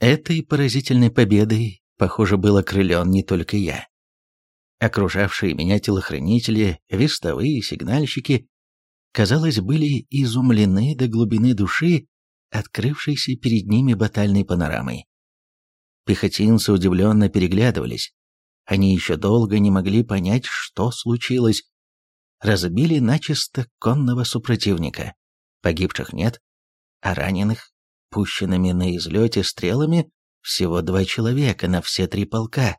Этой поразительной победой, похоже, был окрылен не только я. Окружавшие меня телохранители, вестовые, сигнальщики, казалось, были изумлены до глубины души, открывшейся перед ними батальной панорамой. Пехотинцы удивленно переглядывались. Они еще долго не могли понять, что случилось. Разбили начисто конного супротивника. Погибших нет, а раненых, пущенными на излете стрелами, всего два человека на все три полка.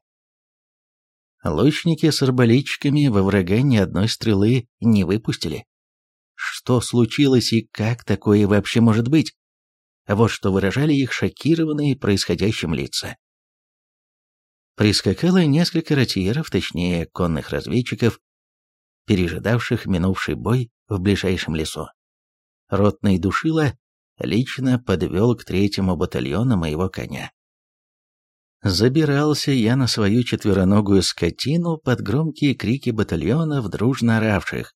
Лучники с арбалетчиками во врага ни одной стрелы не выпустили. Что случилось и как такое вообще может быть? Вот что выражали их шокированные происходящим лица. Прискакало несколько ротьеров, точнее, конных разведчиков, пережидавших минувший бой в ближайшем лесу. Ротный душила лично подвел к третьему батальону моего коня. Забирался я на свою четвероногую скотину под громкие крики батальонов, дружно оравших.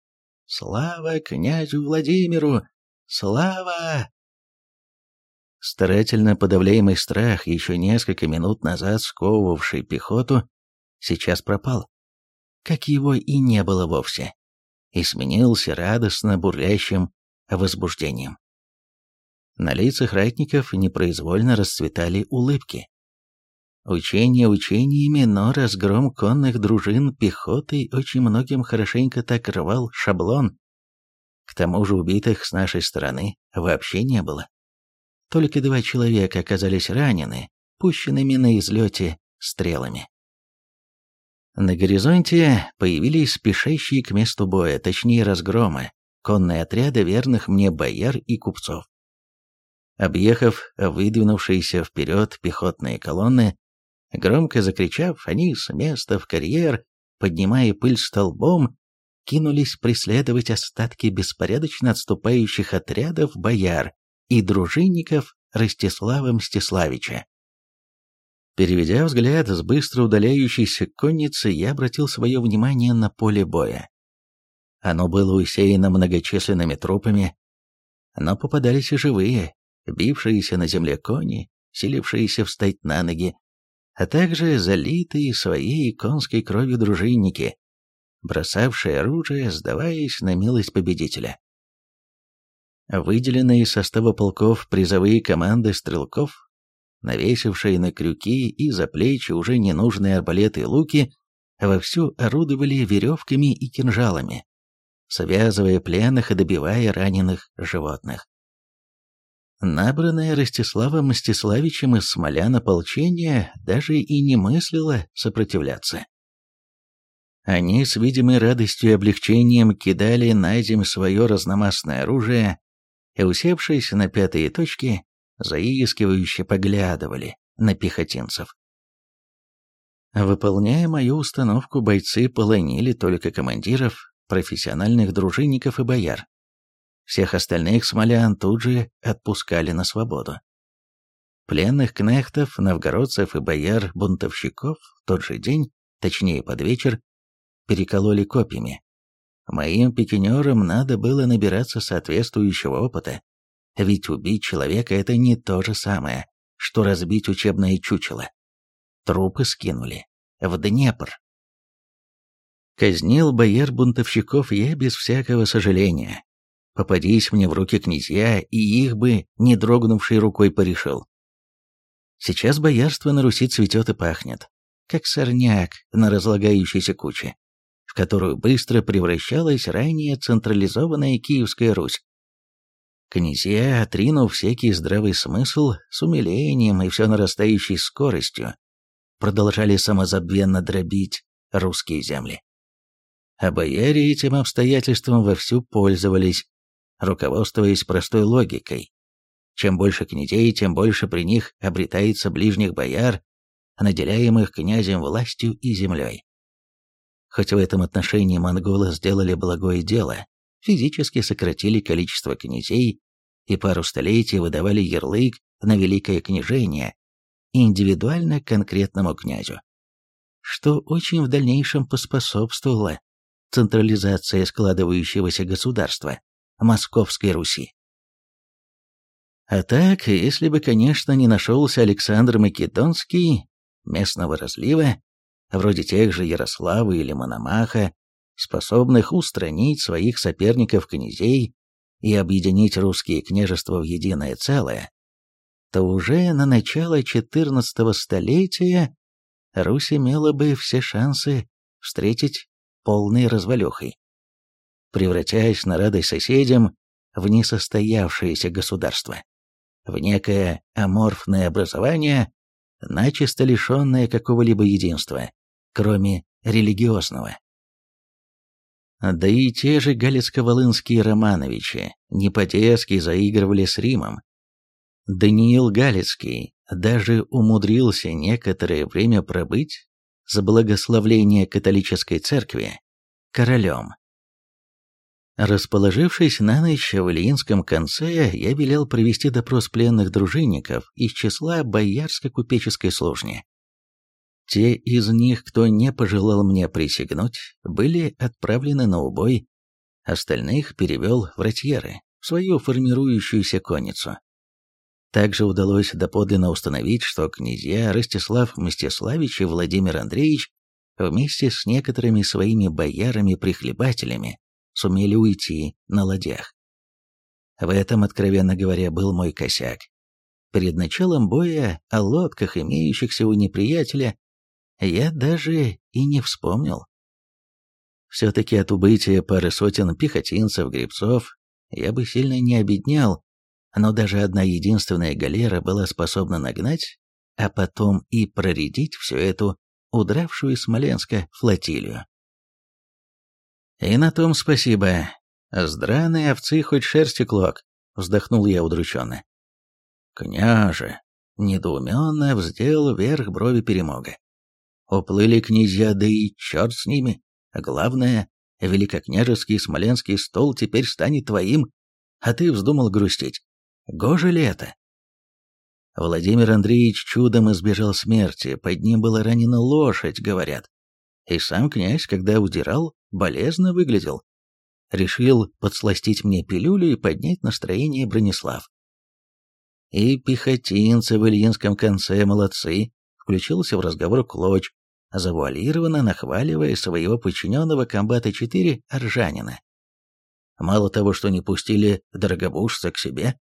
«Слава князю Владимиру! Слава!» Старательно подавляемый страх, еще несколько минут назад сковывавший пехоту, сейчас пропал, как его и не было вовсе, и сменился радостно бурлящим возбуждением. На лицах ратников непроизвольно расцветали улыбки. Учения учениями, но разгром конных дружин пехоты очень многим хорошенько так рвал шаблон. К тому же убитых с нашей стороны вообще не было. Только два человека оказались ранены, пущенными на излете стрелами. На горизонте появились спешащие к месту боя, точнее разгрома, конные отряды верных мне бояр и купцов. Объехав выдвинувшиеся вперед пехотные колонны, Громко закричав, они с места в карьер, поднимая пыль столбом, кинулись преследовать остатки беспорядочно отступающих отрядов бояр и дружинников Ростислава Мстиславича. Переведя взгляд с быстро удаляющейся конницы, я обратил свое внимание на поле боя. Оно было усеяно многочисленными трупами, но попадались и живые, бившиеся на земле кони, силившиеся встать на ноги, а также залитые своей конской кровью дружинники, бросавшие оружие, сдаваясь на милость победителя. Выделенные из состава полков призовые команды стрелков, навесившие на крюки и за плечи уже ненужные арбалеты и луки, вовсю орудовали веревками и кинжалами, связывая пленных и добивая раненых животных. Набранное Ростиславом Мстиславичем из смолян ополчение даже и не мыслило сопротивляться. Они с видимой радостью и облегчением кидали на земь свое разномастное оружие и, усевшись на пятые точки, заискивающе поглядывали на пехотинцев. Выполняя мою установку, бойцы полонили только командиров, профессиональных дружинников и бояр. Всех остальных смолян тут же отпускали на свободу. Пленных кнехтов, новгородцев и бояр-бунтовщиков в тот же день, точнее под вечер, перекололи копьями. Моим пикинерам надо было набираться соответствующего опыта, ведь убить человека – это не то же самое, что разбить учебное чучело. Трупы скинули в Днепр. Казнил бояр-бунтовщиков я без всякого сожаления, Попадись мне в руки князья, и их бы, не дрогнувшей рукой, порешил. Сейчас боярство на Руси цветет и пахнет, как сорняк на разлагающейся куче, в которую быстро превращалась ранее централизованная Киевская Русь. Князья, отринув всякий здравый смысл, с умилением и все нарастающей скоростью, продолжали самозабвенно дробить русские земли. А бояре этим обстоятельством вовсю пользовались, руководствуясь простой логикой. Чем больше князей, тем больше при них обретается ближних бояр, наделяемых князем властью и землей. Хоть в этом отношении монголы сделали благое дело, физически сократили количество князей и пару столетий выдавали ярлык на великое княжение индивидуально конкретному князю, что очень в дальнейшем поспособствовало централизации складывающегося государства. Московской Руси. А так, если бы, конечно, не нашелся Александр Македонский, местного разлива, вроде тех же Ярослава или Мономаха, способных устранить своих соперников-князей и объединить русские княжества в единое целое, то уже на начало XIV столетия Русь имела бы все шансы встретить полной развалюхой, превратясь на радость соседям в несостоявшееся государство, в некое аморфное образование, начисто лишенное какого-либо единства, кроме религиозного. Да и те же галицко-волынские Романовичи не по-детски заигрывали с Римом. Даниил Галицкий даже умудрился некоторое время пробыть за благословление католической церкви королем. Расположившись на ночь в Ильинском конце, я велел провести допрос пленных дружинников из числа боярско-купеческой служни. Те из них, кто не пожелал мне присягнуть, были отправлены на убой, остальных перевел в ратьеры, в свою формирующуюся конницу. Также удалось доподлинно установить, что князья Ростислав Мстиславич и Владимир Андреевич вместе с некоторыми своими боярами-прихлебателями сумели уйти на ладьях. В этом, откровенно говоря, был мой косяк. Перед началом боя о лодках, имеющихся у неприятеля, я даже и не вспомнил. Все-таки от убытия пары сотен пехотинцев-гребцов я бы сильно не обеднял, но даже одна единственная галера была способна нагнать, а потом и проредить всю эту удравшую из Смоленска флотилию. И на том спасибо. С драной овцы хоть шерсти клок, вздохнул я удрученно. Княже, недоуменно вздел вверх брови перемога. Уплыли князья, да и черт с ними. Главное, великокняжеский смоленский стол теперь станет твоим, а ты вздумал грустить. Гоже ли это? Владимир Андреевич чудом избежал смерти, под ним была ранена лошадь, говорят. И сам князь, когда удирал, болезненно выглядел. Решил подсластить мне пилюлю и поднять настроение Бронислав. И пехотинцы в Ильинском конце молодцы, включился в разговор Клоч, завуалированно нахваливая своего подчиненного комбата-4 Аржанина. Мало того, что не пустили дорогобужца к себе,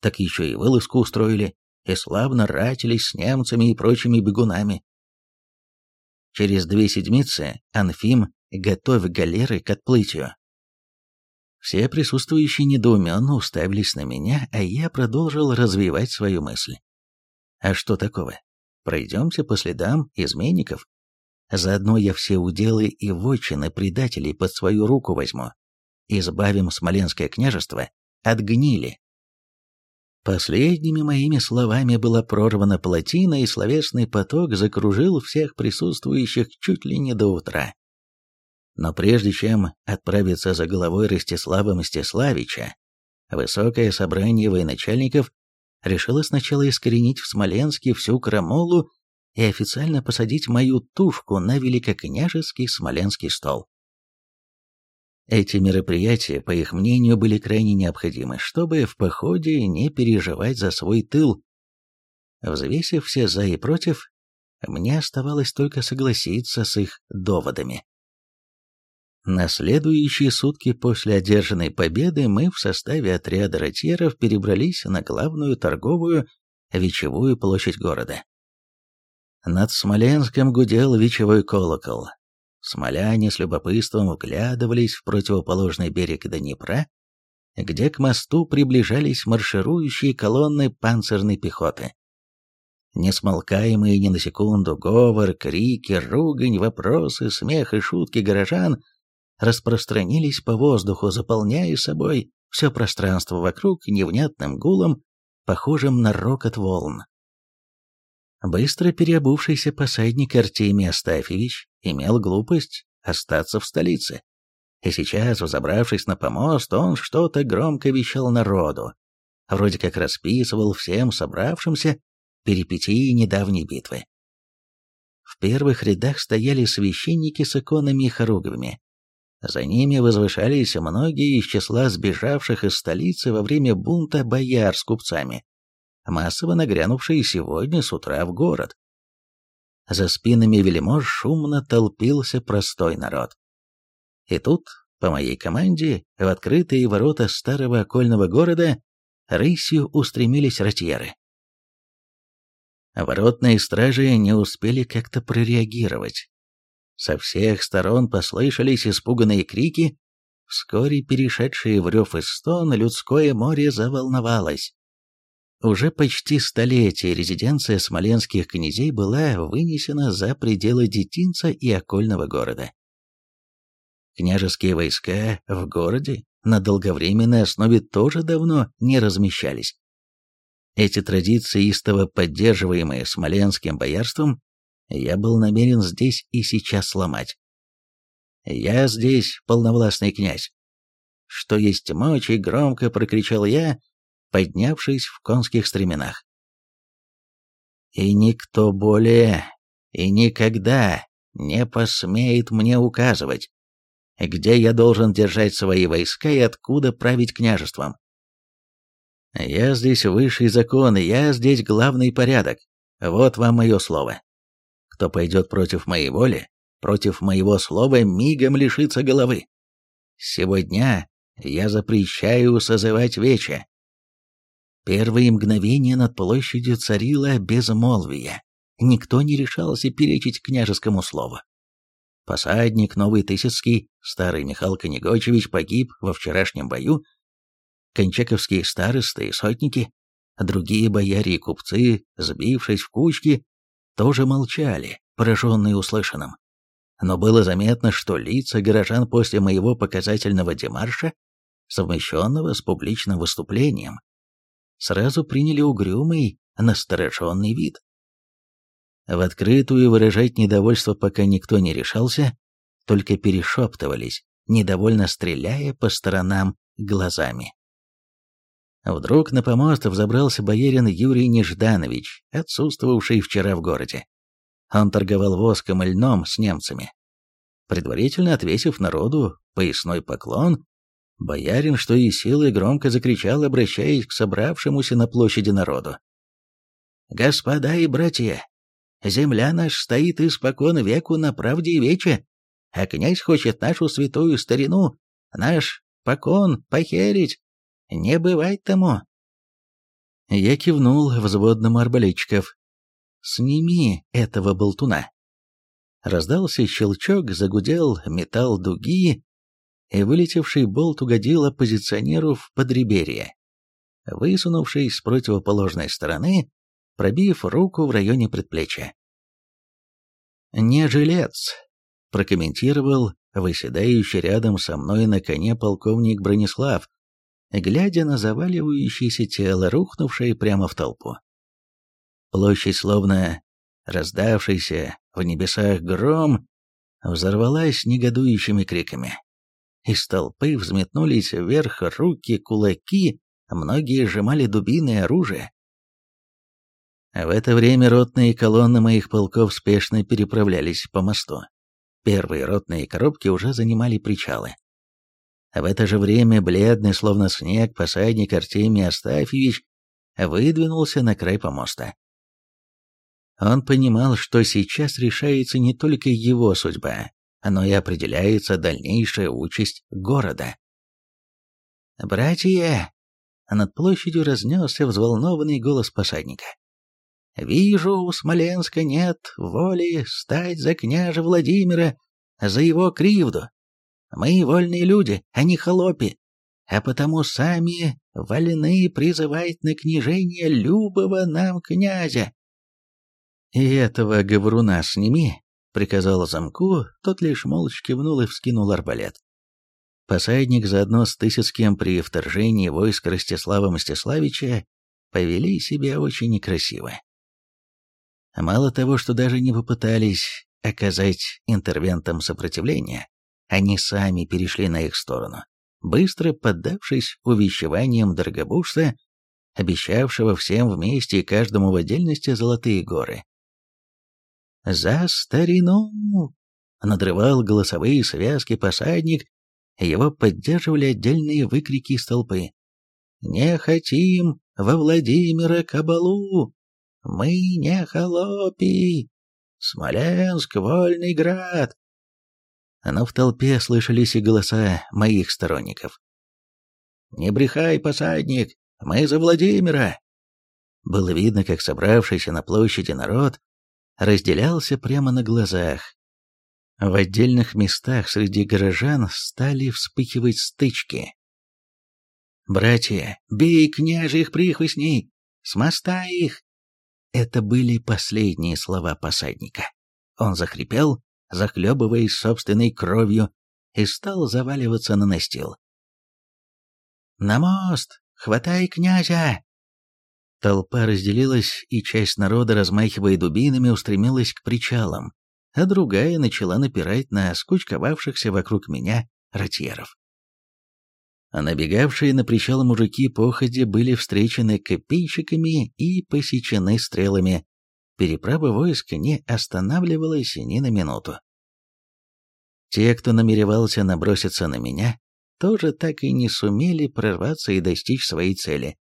так еще и вылазку устроили и славно ратились с немцами и прочими бегунами. Через две седмицы Анфим готовь галеры к отплытию. Все присутствующие недоуменно уставились на меня, а я продолжил развивать свою мысль. А что такого? Пройдемся по следам изменников. Заодно я все уделы и вотчины предателей под свою руку возьму. Избавим Смоленское княжество от гнили. Последними моими словами была прорвана плотина, и словесный поток закружил всех присутствующих чуть ли не до утра. Но прежде чем отправиться за головой Ростислава Мстиславича, высокое собрание военачальников решило сначала искоренить в Смоленске всю крамолу и официально посадить мою тушку на великокняжеский смоленский стол. Эти мероприятия, по их мнению, были крайне необходимы, чтобы в походе не переживать за свой тыл. Взвесив все «за» и «против», мне оставалось только согласиться с их доводами. На следующие сутки после одержанной победы мы в составе отряда ротьеров перебрались на главную торговую вечевую площадь города. Над Смоленском гудел вечевой колокол. Смоляне с любопытством вглядывались в противоположный берег Днепра, где к мосту приближались марширующие колонны панцирной пехоты. Несмолкаемые ни на секунду говор, крики, ругань, вопросы, смех и шутки горожан распространились по воздуху, заполняя собой все пространство вокруг невнятным гулом, похожим на рокот волн. Быстро переобувшийся посадник Артемий Астафьевич имел глупость остаться в столице. И сейчас, взобравшись на помост, он что-то громко вещал народу, вроде как расписывал всем собравшимся перипетии недавней битвы. В первых рядах стояли священники с иконами и хоругвями. За ними возвышались многие из числа сбежавших из столицы во время бунта бояр с купцами. Массово нагрянувшие сегодня с утра в город. За спинами вельмож шумно толпился простой народ. И тут, по моей команде, в открытые ворота старого окольного города рысью устремились ротьеры. Воротные стражи не успели как-то прореагировать. Со всех сторон послышались испуганные крики, вскоре перешедшие в рев и стон, людское море заволновалось. Уже почти столетие резиденция смоленских князей была вынесена за пределы детинца и окольного города. Княжеские войска в городе на долговременной основе тоже давно не размещались. Эти традиции, истово поддерживаемые смоленским боярством, я был намерен здесь и сейчас сломать. «Я здесь полновластный князь!» Что есть мочи, громко прокричал я, поднявшись в конских стременах. «И никто более и никогда не посмеет мне указывать, где я должен держать свои войска и откуда править княжеством. Я здесь высший закон, я здесь главный порядок. Вот вам мое слово. Кто пойдет против моей воли, против моего слова, мигом лишится головы. Сегодня я запрещаю созывать вече. Первые мгновения над площадью царило безмолвие. Никто не решался перечить княжескому слову. Посадник Новый Тысяцкий, старый Михаил Конегочевич, погиб во вчерашнем бою. Кончаковские старосты и сотники, другие бояре и купцы, сбившись в кучки, тоже молчали, пораженные услышанным. Но было заметно, что лица горожан после моего показательного демарша, совмещенного с публичным выступлением, сразу приняли угрюмый, настороженный вид. В открытую выражать недовольство пока никто не решался, только перешептывались, недовольно стреляя по сторонам глазами. Вдруг на помост взобрался боярин Юрий Нежданович, отсутствовавший вчера в городе. Он торговал воском и льном с немцами. Предварительно отвесив народу поясной поклон, боярин, что и силой, громко закричал, обращаясь к собравшемуся на площади народу. «Господа и братья, земля наша стоит испокон веку на правде и вече, а князь хочет нашу святую старину, наш покон похерить, не бывает тому. Я кивнул взводному арбалетчиков. «Сними этого болтуна». Раздался щелчок, загудел металл дуги, вылетевший болт угодил оппозиционеру в подреберье. Высунувшись с противоположной стороны, пробив руку в районе предплечья. «Не жилец», — прокомментировал выседающий рядом со мной на коне полковник Бронислав, глядя на заваливающееся тело, рухнувшее прямо в толпу. Площадь, словно раздавшийся в небесах гром, взорвалась негодующими криками. Из толпы взметнулись вверх руки, кулаки, многие сжимали дубины и оружие. В это время ротные колонны моих полков спешно переправлялись по мосту. Первые ротные коробки уже занимали причалы. В это же время бледный, словно снег, посадник Артемий Астафьевич выдвинулся на край помоста. Он понимал, что сейчас решается не только его судьба, но и определяется дальнейшая участь города. «Братья!» — над площадью разнесся взволнованный голос посадника. «Вижу, у Смоленска нет воли стать за княжа Владимира, за его кривду, мы вольные люди, а не холопи, а потому сами вольны призывать на княжение любого нам князя. «И этого говоруна сними», — приказал замку, тот лишь молча кивнул и вскинул арбалет. Посадник заодно с Тысяцким при вторжении войск Ростислава Мстиславича повели себя очень некрасиво. Мало того, что даже не попытались оказать интервентам сопротивление, они сами перешли на их сторону, быстро поддавшись увещеваниям Дорогобужца, обещавшего всем вместе и каждому в отдельности золотые горы. «За старину!» — надрывал голосовые связки посадник, его поддерживали отдельные выкрики из толпы. «Не хотим во Владимира Кабалу! Мы не холопи! Смоленск — вольный град!» Но в толпе слышались и голоса моих сторонников. «Не брехай, посадник, мы за Владимира!» Было видно, как собравшийся на площади народ разделялся прямо на глазах. В отдельных местах среди горожан стали вспыхивать стычки. «Братья, бей княжих прихвостней! С моста их!» Это были последние слова посадника. Он захрипел, захлебываясь собственной кровью, и стал заваливаться на настил. «На мост! Хватай князя!» Толпа разделилась, и часть народа, размахивая дубинами, устремилась к причалам, а другая начала напирать на скучковавшихся вокруг меня ротьеров. А набегавшие на причал мужики походе были встречены копейщиками и посечены стрелами. Переправа войск не останавливалась ни на минуту. Те, кто намеревался наброситься на меня, тоже так и не сумели прорваться и достичь своей цели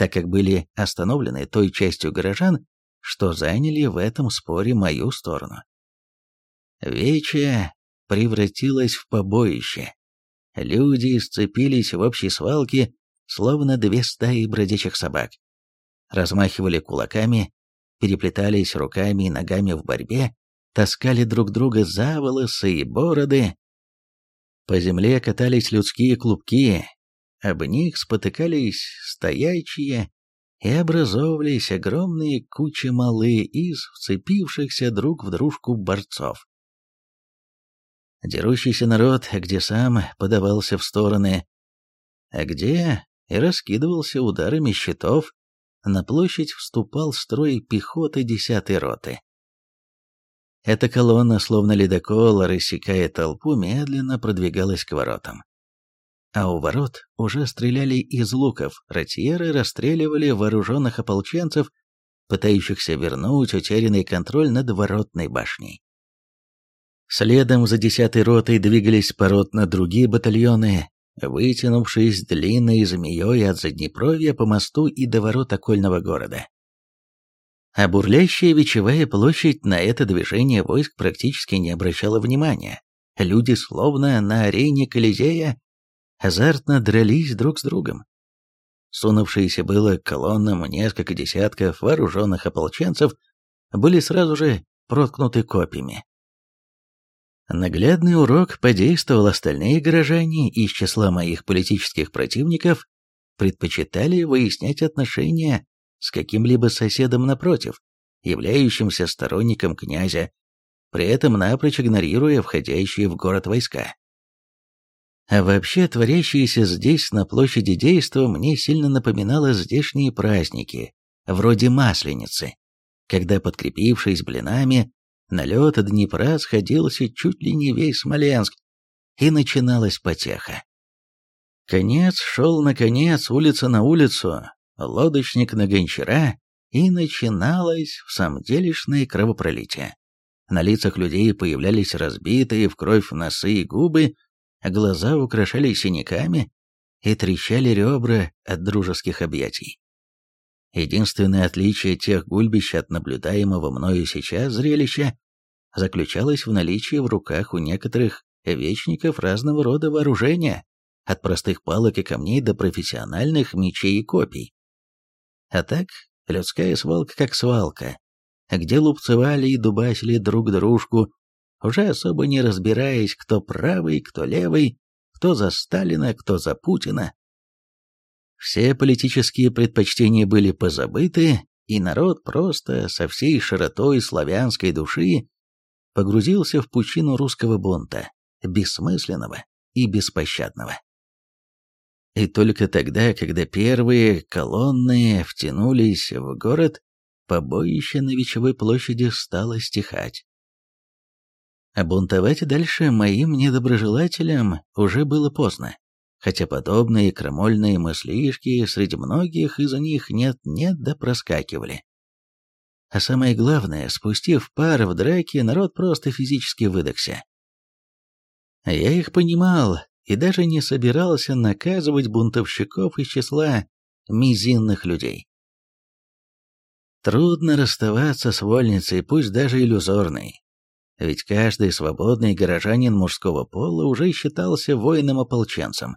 так как были остановлены той частью горожан, что заняли в этом споре мою сторону. Вече превратилась в побоище. Люди сцепились в общей свалке, словно две стаи бродячих собак. Размахивали кулаками, переплетались руками и ногами в борьбе, таскали друг друга за волосы и бороды. По земле катались людские клубки, об них спотыкались стоячие и образовывались огромные кучи малы из вцепившихся друг в дружку борцов. Дерущийся народ, где сам подавался в стороны, а где и раскидывался ударами щитов, на площадь вступал строй пехоты десятой роты. Эта колонна, словно ледокол, рассекая толпу, медленно продвигалась к воротам а у ворот уже стреляли из луков, ротьеры расстреливали вооруженных ополченцев, пытающихся вернуть утерянный контроль над воротной башней. Следом за десятой ротой двигались поротно другие батальоны, вытянувшись длинной змеей от Заднепровья по мосту и до ворот окольного города. А бурлящая Вечевая площадь на это движение войск практически не обращала внимания. Люди, словно на арене Колизея, азартно дрались друг с другом. Сунувшиеся было к колоннам несколько десятков вооруженных ополченцев были сразу же проткнуты копьями. Наглядный урок подействовал остальные горожане из числа моих политических противников предпочитали выяснять отношения с каким-либо соседом напротив, являющимся сторонником князя, при этом напрочь игнорируя входящие в город войска. А вообще, творящееся здесь, на площади действа, мне сильно напоминало здешние праздники, вроде Масленицы, когда, подкрепившись блинами, на лед Днепра сходился чуть ли не весь Смоленск, и начиналась потеха. Конец шел на конец, улица на улицу, лодочник на гончара, и начиналось в самом делешное кровопролитие. На лицах людей появлялись разбитые в кровь носы и губы, глаза украшали синяками и трещали ребра от дружеских объятий. Единственное отличие тех гульбищ от наблюдаемого мною сейчас зрелища заключалось в наличии в руках у некоторых вечников разного рода вооружения, от простых палок и камней до профессиональных мечей и копий. А так, людская свалка как свалка, где лупцевали и дубасили друг дружку уже особо не разбираясь, кто правый, кто левый, кто за Сталина, кто за Путина. Все политические предпочтения были позабыты, и народ просто со всей широтой славянской души погрузился в пучину русского бунта, бессмысленного и беспощадного. И только тогда, когда первые колонны втянулись в город, побоище на Вечевой площади стало стихать. А бунтовать дальше моим недоброжелателям уже было поздно, хотя подобные крамольные мыслишки среди многих из них нет-нет да проскакивали. А самое главное, спустив пар в драке, народ просто физически выдохся. Я их понимал и даже не собирался наказывать бунтовщиков из числа мизинных людей. Трудно расставаться с вольницей, пусть даже иллюзорной. Ведь каждый свободный горожанин мужского пола уже считался воином-ополченцем.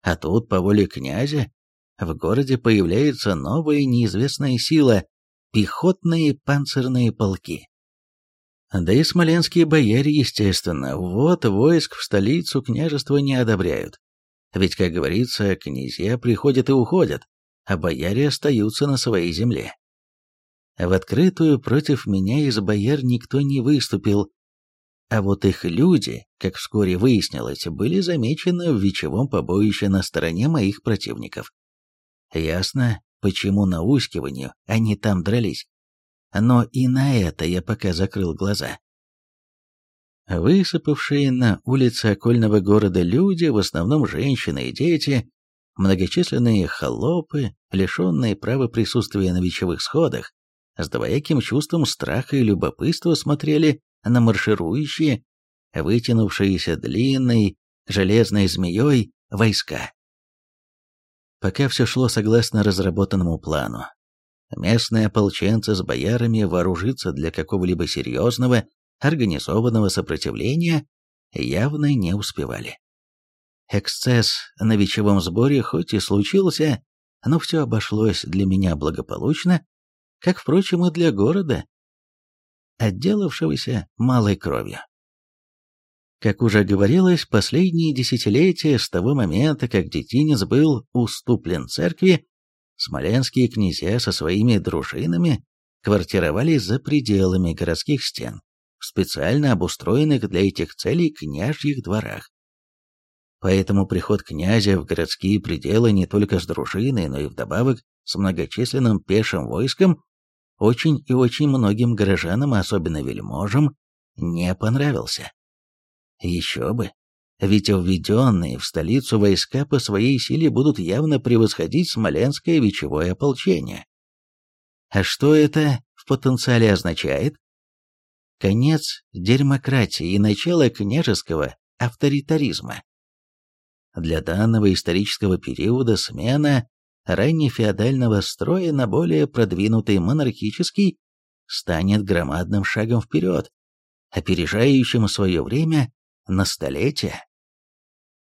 А тут, по воле князя, в городе появляется новая неизвестная сила – пехотные панцирные полки. Да и смоленские бояре, естественно, вот войск в столицу княжества не одобряют. Ведь, как говорится, князья приходят и уходят, а бояре остаются на своей земле. В открытую против меня из бояр никто не выступил, а вот их люди, как вскоре выяснилось, были замечены в вечевом побоище на стороне моих противников. Ясно, почему наускиванию они там дрались. Но и на это я пока закрыл глаза. Высыпавшие на улицы окольного города люди, в основном женщины и дети, многочисленные холопы, лишенные права присутствия на вечевых сходах, с двояким чувством страха и любопытства смотрели на марширующие, вытянувшиеся длинной железной змеей войска. Пока все шло согласно разработанному плану. Местные ополченцы с боярами вооружиться для какого-либо серьезного, организованного сопротивления явно не успевали. Эксцесс на вечевом сборе хоть и случился, но все обошлось для меня благополучно, как, впрочем, и для города, отделавшегося малой кровью. Как уже говорилось, последние десятилетия с того момента, как детинец был уступлен церкви, смоленские князья со своими дружинами квартировались за пределами городских стен, в специально обустроенных для этих целей княжьих дворах. Поэтому приход князя в городские пределы не только с дружиной, но и вдобавок с многочисленным пешим войском очень и очень многим горожанам, особенно вельможам, не понравился. Еще бы, ведь введенные в столицу войска по своей силе будут явно превосходить смоленское вечевое ополчение. А что это в потенциале означает? Конец демократии и начало княжеского авторитаризма. Для данного исторического периода смена раннефеодального строя на более продвинутый монархический станет громадным шагом вперед, опережающим свое время на столетие.